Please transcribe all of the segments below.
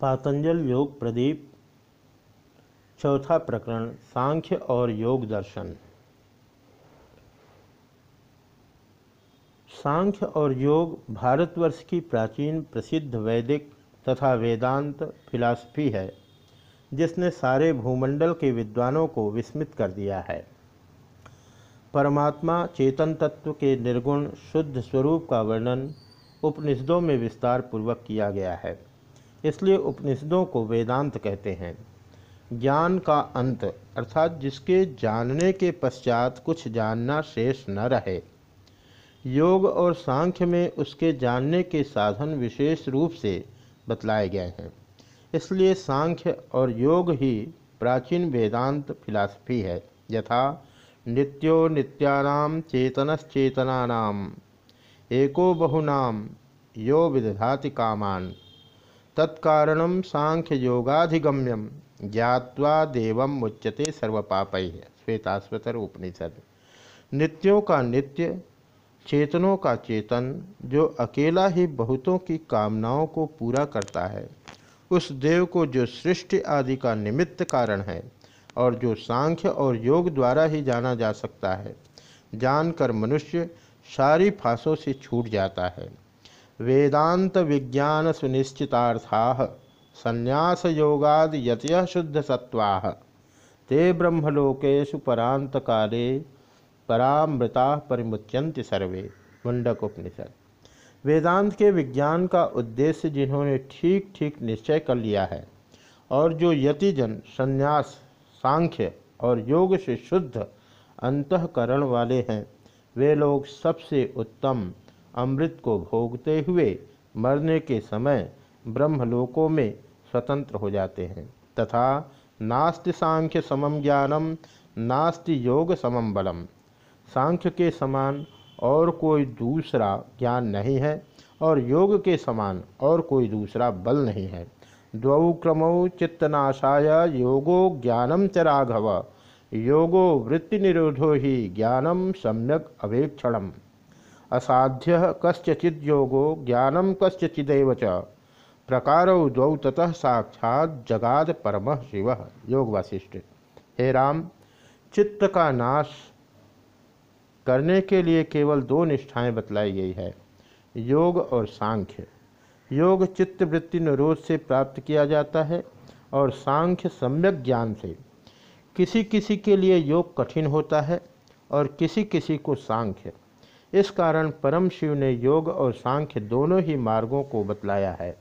पातंजल योग प्रदीप, चौथा प्रकरण, सांख्य और योग दर्शन। सांख्य और योग भारतवर्ष की प्राचीन प्रसिद्ध वैदिक तथा वेदांत फिलासफी है, जिसने सारे भूमंडल के विद्वानों को विस्मित कर दिया है। परमात्मा चेतन तत्व के निर्गुण शुद्ध स्वरूप का वर्णन उपनिषदों में विस्तार पूर्वक किया गया है। इसलिए उपनिषदों को वेदांत कहते हैं। ज्ञान का अंत, अर्थात जिसके जानने के पश्चात कुछ जानना शेष न रहे। योग और सांख्य में उसके जानने के साधन विशेष रूप से बतलाए गए हैं। इसलिए सांख्य और योग ही प्राचीन वेदांत फिलासफी है, यथा नित्यो नित्यानाम चेतनश्चेतनानाम एको बहुनाम यो विदधाति कामान। तत्कारणम सांख्य योगाधिगम्यम ज्ञावा देव मुच्यते सर्वपापय श्वेताश्वतर उपनिषद। नित्यों का नित्य, चेतनों का चेतन, जो अकेला ही बहुतों की कामनाओं को पूरा करता है, उस देव को जो सृष्टि आदि का निमित्त कारण है, और जो सांख्य और योग द्वारा ही जाना जा सकता है, जानकर मनुष्य सारी फांसों से छूट जाता है। वेदांत विज्ञान सुनिश्चितार्था संन्यास योगाद यतय शुद्ध सत्वा ते ब्रह्मलोकेशु परांत काले परामृता परिमुच्यंत सर्वे। मुंडक उपनिषद वेदांत के विज्ञान का उद्देश्य जिन्होंने ठीक ठीक निश्चय कर लिया है, और जो यतिजन, संन्यास, सांख्य और योग से शुद्ध अंतकरण वाले हैं, वे लोग सबसे उत्तम अमृत को भोगते हुए मरने के समय ब्रह्मलोकों में स्वतंत्र हो जाते हैं। तथा नास्ति सांख्य समम ज्ञानम नास्ति योग समम बलम। सांख्य के समान और कोई दूसरा ज्ञान नहीं है और योग के समान और कोई दूसरा बल नहीं है। द्वौ क्रमौ चित्तनाशाय योगो ज्ञानम च राघव। योगो वृत्ति निरोधो ही ज्ञानम सम्यक अवेक्षणम। असाध्य कस्यचिद योगो ज्ञानम कस्यचिदेव च। प्रकार द्वौ ततः साक्षात जगाद परम शिव। योग वशिष्ठ हे राम, चित्त का नाश करने के लिए केवल दो निष्ठाएँ बतलाई गई है, योग और सांख्य। योग चित्त वृत्ति निरोध से प्राप्त किया जाता है और सांख्य सम्यक ज्ञान से। किसी किसी के लिए योग कठिन होता है और किसी किसी को सांख्य। इस कारण परम शिव ने योग और सांख्य दोनों ही मार्गों को बतलाया है।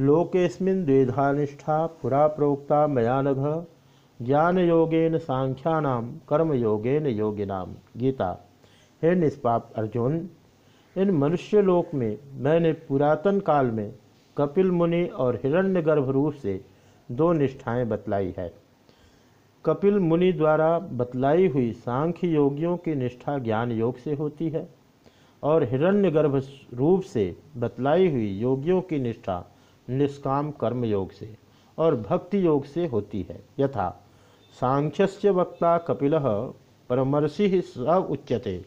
लोकेस्मिन द्विधानिष्ठा पुरा प्रोक्ता मयानघ ज्ञान योगेन सांख्यानाम कर्म योगेन। योगिनाम गीता। हे निष्पाप अर्जुन, इन मनुष्य लोक में मैंने पुरातन काल में कपिल मुनि और हिरण्यगर्भ रूप से दो निष्ठाएँ बतलाई है। कपिल मुनि द्वारा बतलाई हुई सांख्य योगियों की निष्ठा ज्ञान योग से होती है और हिरण्यगर्भ रूप से बतलाई हुई योगियों की निष्ठा निष्काम कर्म योग से और भक्ति योग से होती है। यथा, सांख्यस्य वक्ता कपिल परमर्षि स उच्यते।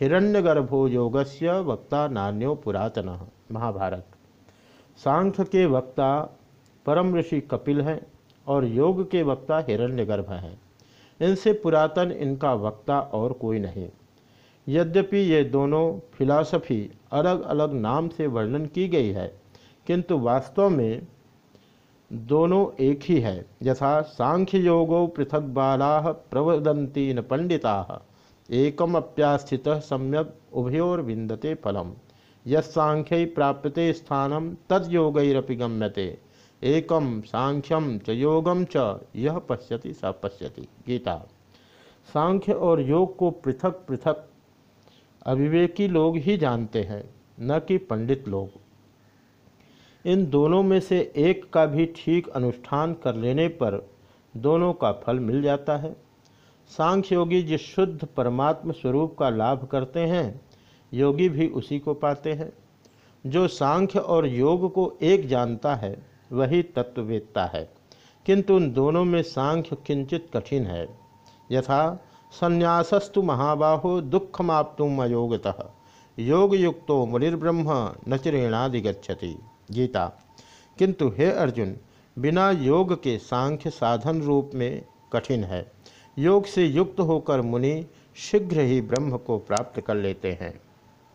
हिरण्यगर्भो योगस्य वक्ता नान्यो पुरातन। महाभारत। सांख्य के वक्ता परम ऋषि कपिल हैं। और योग के वक्ता हिरण्यगर्भ हैं। इनसे पुरातन इनका वक्ता और कोई नहीं। यद्यपि ये दोनों फिलासफी अलग अलग नाम से वर्णन की गई है, किंतु वास्तव में दोनों एक ही है। यथा, सांख्य योगो पृथक बाला प्रवदंती न पंडिता। एकम अप्यास्थित सम्यक उभयोर विंदते फलम यसाख्य प्राप्यते स्थानम तद योगरपि गम्यते। एकम सांख्यम च योगम च, यह पश्यति, स पश्यति, गीता। सांख्य और योग को पृथक पृथक अविवेकी लोग ही जानते हैं, न कि पंडित लोग। इन दोनों में से एक का भी ठीक अनुष्ठान कर लेने पर दोनों का फल मिल जाता है। सांख्य योगी जिस शुद्ध परमात्म स्वरूप का लाभ करते हैं, योगी भी उसी को पाते हैं। जो सांख्य और योग को एक जानता है वही तत्ववेत्ता है। किंतु उन दोनों में सांख्य किंचित कठिन है। यथा, संन्यासस्तु महाबाहो दुखमाप्तुम अयोगतः। योग युक्तो मुनिर्ब्रह्म नचरेणादिगछति गीता। किंतु हे अर्जुन, बिना योग के सांख्य साधन रूप में कठिन है। योग से युक्त होकर मुनि शीघ्र ही ब्रह्म को प्राप्त कर लेते हैं।